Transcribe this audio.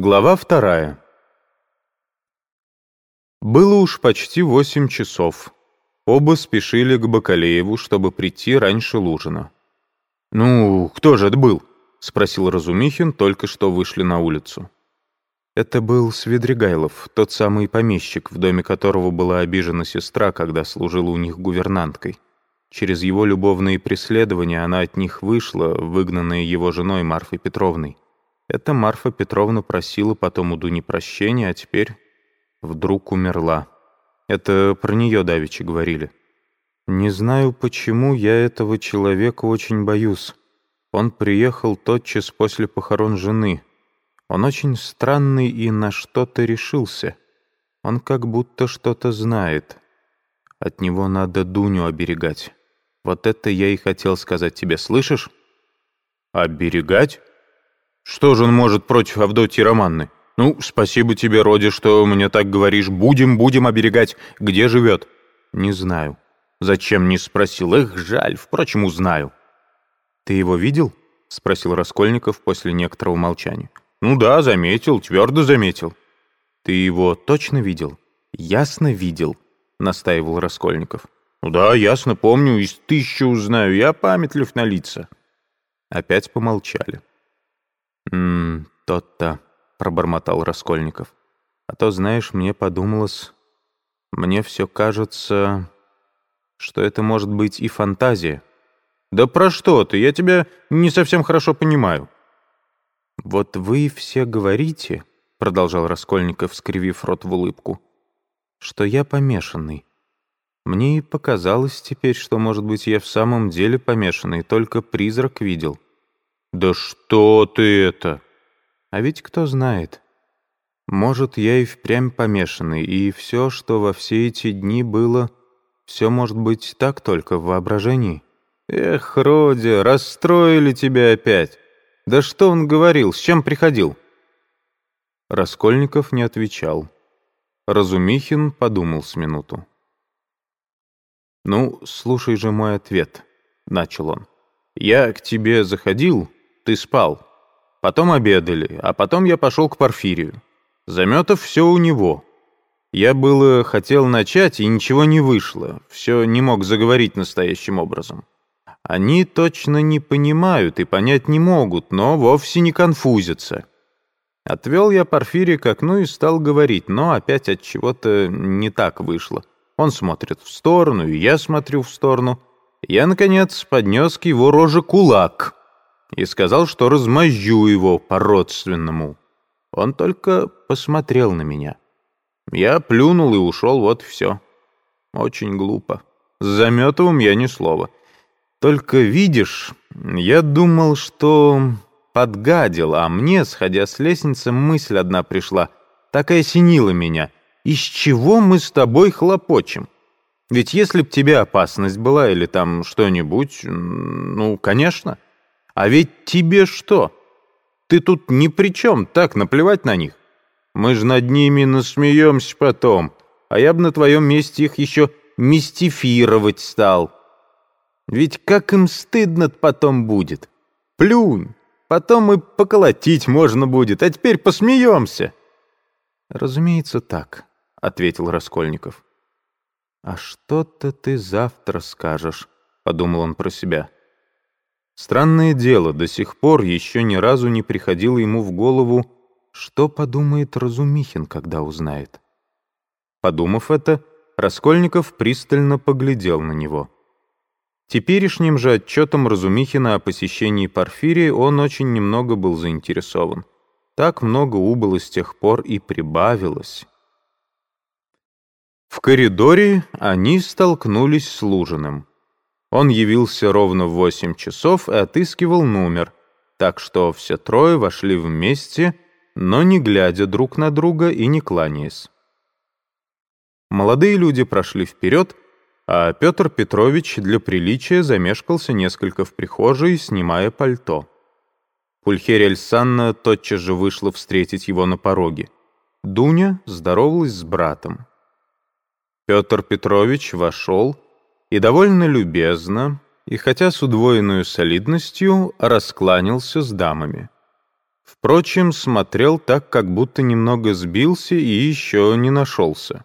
Глава вторая. Было уж почти восемь часов. Оба спешили к Бакалееву, чтобы прийти раньше Лужина. «Ну, кто же это был?» — спросил Разумихин, только что вышли на улицу. Это был Свидригайлов, тот самый помещик, в доме которого была обижена сестра, когда служила у них гувернанткой. Через его любовные преследования она от них вышла, выгнанная его женой Марфой Петровной. Эта Марфа Петровна просила потом у Дуни прощения, а теперь вдруг умерла. Это про нее давеча говорили. Не знаю, почему я этого человека очень боюсь. Он приехал тотчас после похорон жены. Он очень странный и на что-то решился. Он как будто что-то знает. От него надо Дуню оберегать. Вот это я и хотел сказать тебе, слышишь? Оберегать? Что же он может против Авдотьи Романны? Ну, спасибо тебе, Роди, что мне так говоришь. Будем, будем оберегать. Где живет? Не знаю. Зачем не спросил? Эх, жаль. Впрочем, узнаю. Ты его видел? Спросил Раскольников после некоторого молчания. Ну да, заметил, твердо заметил. Ты его точно видел? Ясно видел, настаивал Раскольников. Ну да, ясно помню, из тысячи узнаю. Я памятлив на лица. Опять помолчали. «М -м, тот-то», — пробормотал Раскольников. «А то, знаешь, мне подумалось... Мне все кажется, что это может быть и фантазия». «Да про что ты? Я тебя не совсем хорошо понимаю». «Вот вы все говорите», — продолжал Раскольников, скривив рот в улыбку, «что я помешанный. Мне и показалось теперь, что, может быть, я в самом деле помешанный, только призрак видел». «Да что ты это?» «А ведь кто знает. Может, я и впрямь помешанный, и все, что во все эти дни было, все может быть так только в воображении». «Эх, Родя, расстроили тебя опять. Да что он говорил, с чем приходил?» Раскольников не отвечал. Разумихин подумал с минуту. «Ну, слушай же мой ответ», — начал он. «Я к тебе заходил, ты спал. Потом обедали, а потом я пошел к Порфирию. Заметов все у него. Я было хотел начать, и ничего не вышло. Все не мог заговорить настоящим образом. Они точно не понимают и понять не могут, но вовсе не конфузятся. Отвел я Порфирия к окну и стал говорить, но опять от чего-то не так вышло. Он смотрит в сторону, и я смотрю в сторону. Я, наконец, поднес к его роже кулак и сказал, что размозжу его по-родственному. Он только посмотрел на меня. Я плюнул и ушел, вот все. Очень глупо. С Заметовым я ни слова. Только видишь, я думал, что подгадил, а мне, сходя с лестницы, мысль одна пришла. Так и осенила меня. Из чего мы с тобой хлопочем? Ведь если б тебе опасность была или там что-нибудь, ну, конечно... А ведь тебе что? Ты тут ни при чем, так, наплевать на них. Мы же над ними насмеемся потом, а я бы на твоем месте их еще мистифировать стал. Ведь как им стыдно потом будет. Плюнь, потом и поколотить можно будет, а теперь посмеемся. Разумеется, так, — ответил Раскольников. «А что-то ты завтра скажешь», — подумал он про себя. Странное дело, до сих пор еще ни разу не приходило ему в голову, что подумает Разумихин, когда узнает. Подумав это, Раскольников пристально поглядел на него. Теперешним же отчетом Разумихина о посещении Порфирии он очень немного был заинтересован. Так много убыло с тех пор и прибавилось. В коридоре они столкнулись с Лужиным. Он явился ровно в восемь часов и отыскивал номер, так что все трое вошли вместе, но не глядя друг на друга и не кланяясь. Молодые люди прошли вперед, а Петр Петрович для приличия замешкался несколько в прихожей, снимая пальто. Пульхерия Альсанна тотчас же вышла встретить его на пороге. Дуня здоровалась с братом. Петр Петрович вошел и довольно любезно, и хотя с удвоенной солидностью, раскланялся с дамами. Впрочем, смотрел так, как будто немного сбился и еще не нашелся.